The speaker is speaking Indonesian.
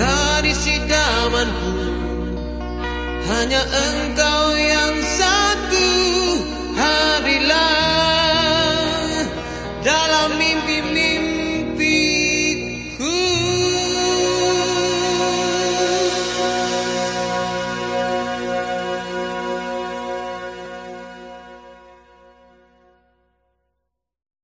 dari sidamanku Hanya engkau yang